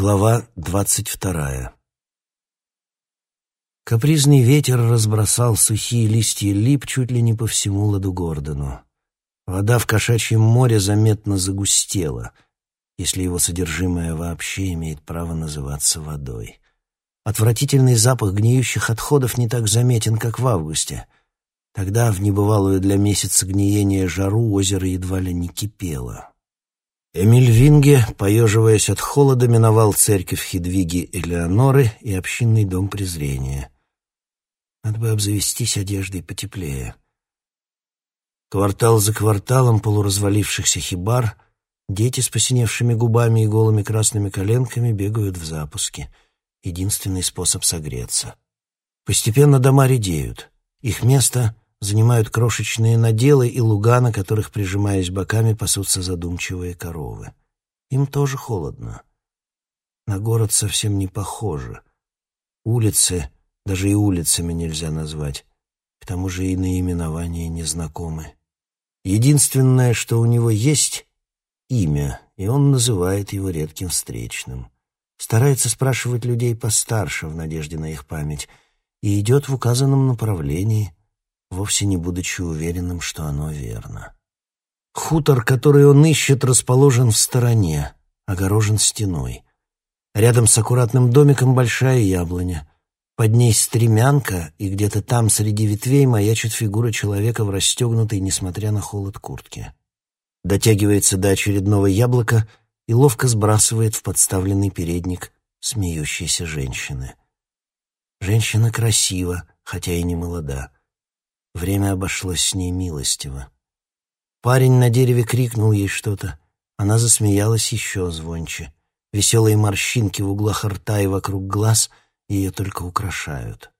Глава двадцать вторая Капризный ветер разбросал сухие листья лип чуть ли не по всему ладу Гордону. Вода в кошачьем море заметно загустела, если его содержимое вообще имеет право называться водой. Отвратительный запах гниющих отходов не так заметен, как в августе. Тогда, в небывалую для месяца гниения жару, озеро едва ли не кипело. Эмиль Винге, поеживаясь от холода, миновал церковь Хедвиги Элеоноры и общинный дом презрения. Надо бы обзавестись одеждой потеплее. Квартал за кварталом полуразвалившихся хибар дети с посиневшими губами и голыми красными коленками бегают в запуске. Единственный способ согреться. Постепенно дома редеют. Их место занимают крошечные наделы и луга, на которых, прижимаясь боками, пасутся задумчивые коровы. Им тоже холодно. На город совсем не похоже. Улицы, даже и улицами нельзя назвать, к тому же и наименования незнакомы. Единственное, что у него есть — имя, и он называет его редким встречным. Старается спрашивать людей постарше в надежде на их память и идет в указанном направлении — вовсе не будучи уверенным, что оно верно. Хутор, который он ищет, расположен в стороне, огорожен стеной. Рядом с аккуратным домиком большая яблоня. Под ней стремянка, и где-то там среди ветвей маячит фигура человека в расстегнутой, несмотря на холод, куртке. Дотягивается до очередного яблока и ловко сбрасывает в подставленный передник смеющейся женщины. Женщина красива, хотя и не молода. Время обошлось с ней милостиво. Парень на дереве крикнул ей что-то. Она засмеялась еще звонче. Веселые морщинки в углах рта и вокруг глаз ее только украшают.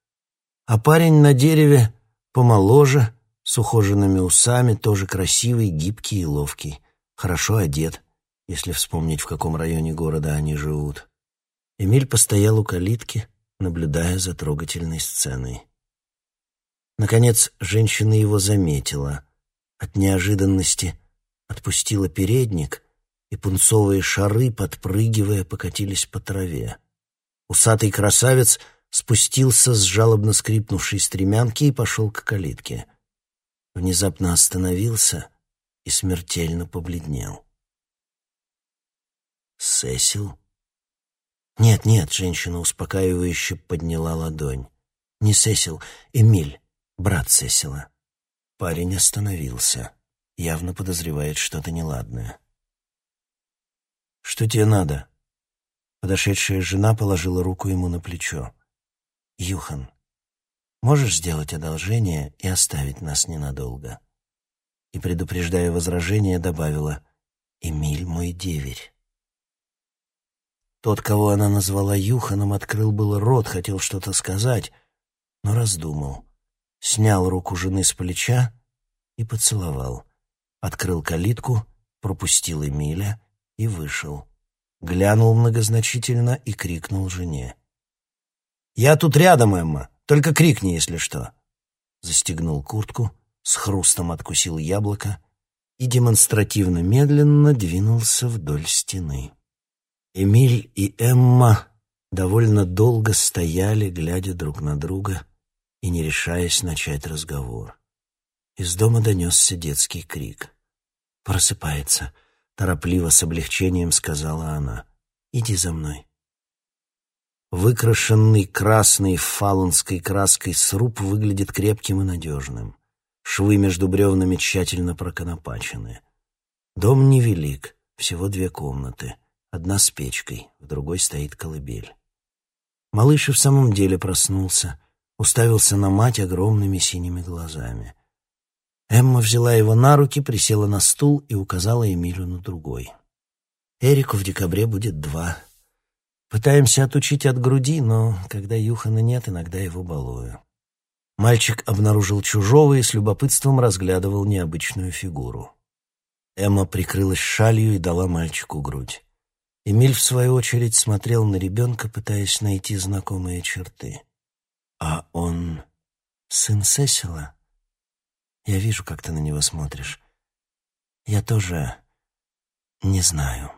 А парень на дереве помоложе, с ухоженными усами, тоже красивый, гибкий и ловкий. Хорошо одет, если вспомнить, в каком районе города они живут. Эмиль постоял у калитки, наблюдая за трогательной сценой. Наконец, женщина его заметила. От неожиданности отпустила передник, и пунцовые шары, подпрыгивая, покатились по траве. Усатый красавец спустился с жалобно скрипнувшей стремянки и пошел к калитке. Внезапно остановился и смертельно побледнел. «Сесил?» «Нет, нет», — женщина успокаивающе подняла ладонь. «Не Сесил, Эмиль брат Сесила. Парень остановился, явно подозревает что-то неладное. «Что тебе надо?» Подошедшая жена положила руку ему на плечо. «Юхан, можешь сделать одолжение и оставить нас ненадолго?» И, предупреждая возражение, добавила «Эмиль мой деверь». Тот, кого она назвала Юханом, открыл было рот, хотел что-то сказать, но раздумал снял руку жены с плеча и поцеловал. Открыл калитку, пропустил Эмиля и вышел. Глянул многозначительно и крикнул жене. «Я тут рядом, Эмма, только крикни, если что». Застегнул куртку, с хрустом откусил яблоко и демонстративно медленно двинулся вдоль стены. Эмиль и Эмма довольно долго стояли, глядя друг на друга, и не решаясь начать разговор. Из дома донесся детский крик. «Просыпается», — торопливо с облегчением сказала она. «Иди за мной». Выкрашенный красной фалонской краской сруб выглядит крепким и надежным. Швы между бревнами тщательно проконопачены. Дом невелик, всего две комнаты. Одна с печкой, в другой стоит колыбель. Малыш и в самом деле проснулся, уставился на мать огромными синими глазами. Эмма взяла его на руки, присела на стул и указала Эмилю на другой. «Эрику в декабре будет два. Пытаемся отучить от груди, но когда Юхана нет, иногда его балую». Мальчик обнаружил чужого и с любопытством разглядывал необычную фигуру. Эмма прикрылась шалью и дала мальчику грудь. Эмиль, в свою очередь, смотрел на ребенка, пытаясь найти знакомые черты. «А он сын Сесила?» «Я вижу, как ты на него смотришь. Я тоже не знаю,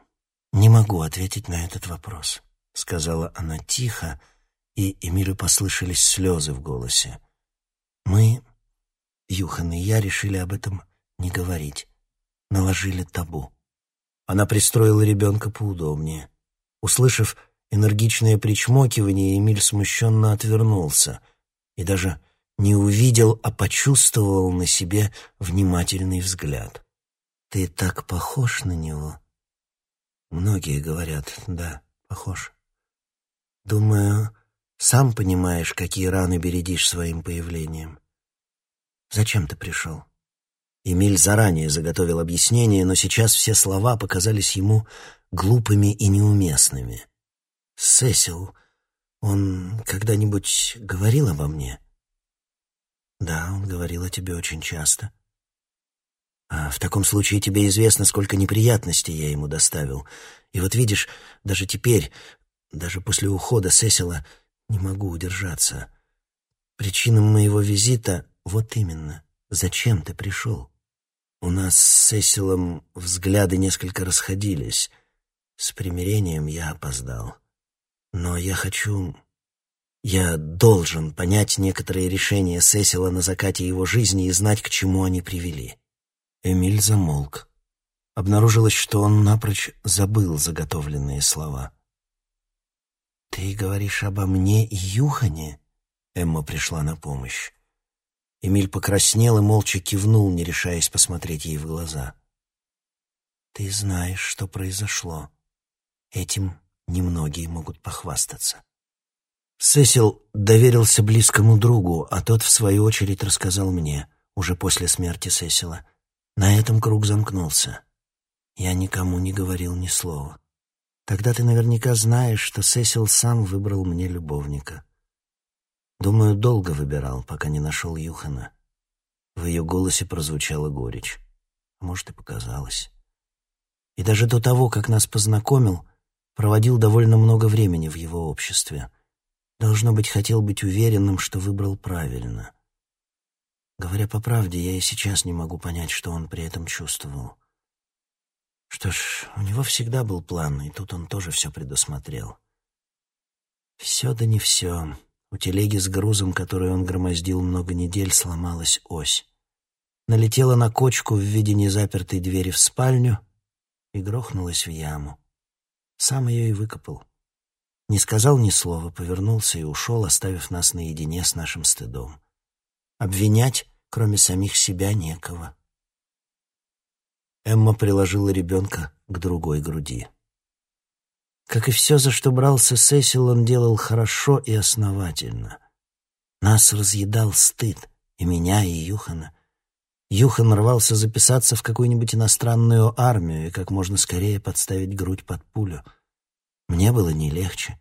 не могу ответить на этот вопрос». — сказала она тихо, и Эмилю послышались слезы в голосе. «Мы, Юхан и я, решили об этом не говорить. Наложили табу». Она пристроила ребенка поудобнее. Услышав энергичное причмокивание, Эмиль смущенно отвернулся и даже не увидел, а почувствовал на себе внимательный взгляд. «Ты так похож на него?» «Многие говорят, да, похож. Думаю, сам понимаешь, какие раны бередишь своим появлением. Зачем ты пришел?» Эмиль заранее заготовил объяснение, но сейчас все слова показались ему глупыми и неуместными. «Сесил, он когда-нибудь говорил обо мне?» «Да, он говорил о тебе очень часто». «А в таком случае тебе известно, сколько неприятностей я ему доставил. И вот видишь, даже теперь, даже после ухода Сесила, не могу удержаться. Причинам моего визита вот именно. Зачем ты пришел?» У нас с Сесилом взгляды несколько расходились. С примирением я опоздал. Но я хочу... Я должен понять некоторые решения Сесила на закате его жизни и знать, к чему они привели. Эмиль замолк. Обнаружилось, что он напрочь забыл заготовленные слова. «Ты говоришь обо мне и Юхане?» Эмма пришла на помощь. Эмиль покраснел и молча кивнул, не решаясь посмотреть ей в глаза. «Ты знаешь, что произошло. Этим немногие могут похвастаться». Сесил доверился близкому другу, а тот, в свою очередь, рассказал мне, уже после смерти Сесила. На этом круг замкнулся. Я никому не говорил ни слова. Тогда ты наверняка знаешь, что Сесил сам выбрал мне любовника. Думаю, долго выбирал, пока не нашел Юхана. В ее голосе прозвучала горечь. А может, и показалось. И даже до того, как нас познакомил, проводил довольно много времени в его обществе. Должно быть, хотел быть уверенным, что выбрал правильно. Говоря по правде, я и сейчас не могу понять, что он при этом чувствовал. Что ж, у него всегда был план, и тут он тоже все предусмотрел. Все да не все. У телеги с грузом, который он громоздил много недель, сломалась ось. Налетела на кочку в виде незапертой двери в спальню и грохнулась в яму. Сам ее и выкопал. Не сказал ни слова, повернулся и ушел, оставив нас наедине с нашим стыдом. Обвинять, кроме самих себя, некого. Эмма приложила ребенка к другой груди. Как и все, за что брался Сесил, он делал хорошо и основательно. Нас разъедал стыд, и меня, и Юхана. Юхан рвался записаться в какую-нибудь иностранную армию и как можно скорее подставить грудь под пулю. Мне было не легче.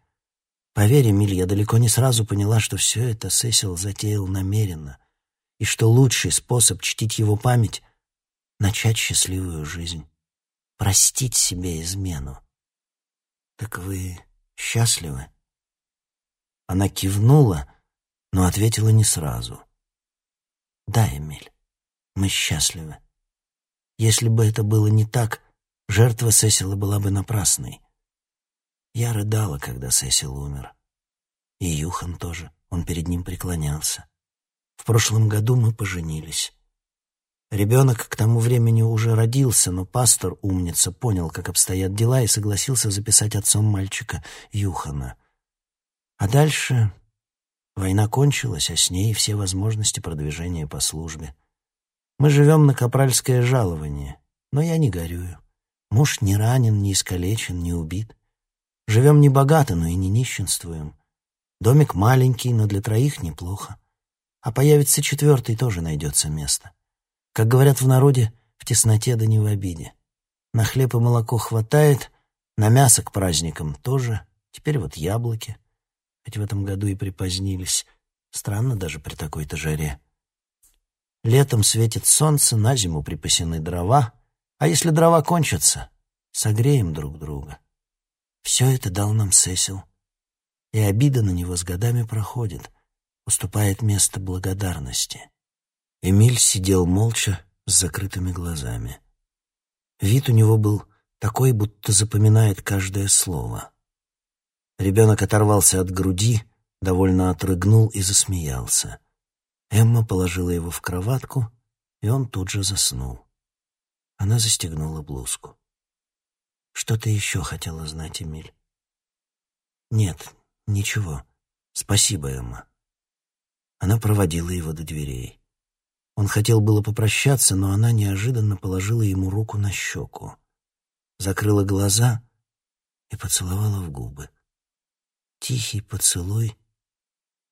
Поверь, Эмиль, я далеко не сразу поняла, что все это Сесил затеял намеренно, и что лучший способ чтить его память — начать счастливую жизнь, простить себе измену. «Так вы счастливы?» Она кивнула, но ответила не сразу. «Да, Эмиль, мы счастливы. Если бы это было не так, жертва Сесила была бы напрасной. Я рыдала, когда Сесил умер. И Юхан тоже, он перед ним преклонялся. В прошлом году мы поженились. Ребенок к тому времени уже родился, но пастор, умница, понял, как обстоят дела, и согласился записать отцом мальчика Юхана. А дальше война кончилась, а с ней все возможности продвижения по службе. Мы живем на капральское жалование, но я не горюю. Муж не ранен, не искалечен, не убит. Живем не богато, но и не нищенствуем. Домик маленький, но для троих неплохо. А появится четвертый, тоже найдется место. Как говорят в народе, в тесноте да не в обиде. На хлеб и молоко хватает, на мясо к праздникам тоже. Теперь вот яблоки. Хоть в этом году и припозднились. Странно даже при такой-то жаре. Летом светит солнце, на зиму припасены дрова. А если дрова кончатся, согреем друг друга. Все это дал нам Сесил. И обида на него с годами проходит, уступает место благодарности. Эмиль сидел молча с закрытыми глазами. Вид у него был такой, будто запоминает каждое слово. Ребенок оторвался от груди, довольно отрыгнул и засмеялся. Эмма положила его в кроватку, и он тут же заснул. Она застегнула блузку. «Что ты еще хотела знать, Эмиль?» «Нет, ничего. Спасибо, Эмма». Она проводила его до дверей. Он хотел было попрощаться, но она неожиданно положила ему руку на щеку, закрыла глаза и поцеловала в губы. Тихий поцелуй,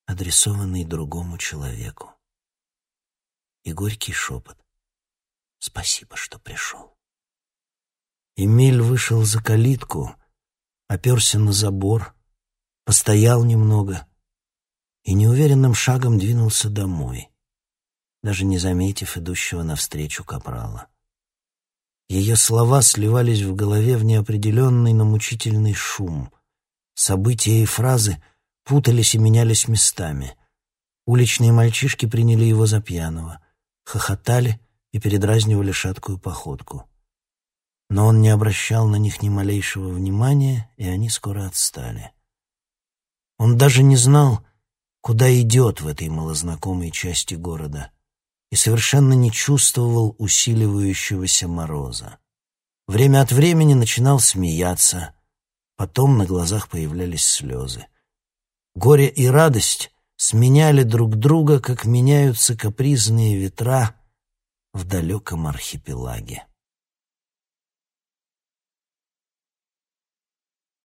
адресованный другому человеку. И горький шепот. «Спасибо, что пришел». Эмиль вышел за калитку, оперся на забор, постоял немного и неуверенным шагом двинулся домой даже не заметив идущего навстречу капрала. Ее слова сливались в голове в неопределенный, но мучительный шум. События и фразы путались и менялись местами. Уличные мальчишки приняли его за пьяного, хохотали и передразнивали шаткую походку. Но он не обращал на них ни малейшего внимания, и они скоро отстали. Он даже не знал, куда идет в этой малознакомой части города — и совершенно не чувствовал усиливающегося мороза. Время от времени начинал смеяться, потом на глазах появлялись слезы. Горе и радость сменяли друг друга, как меняются капризные ветра в далеком архипелаге.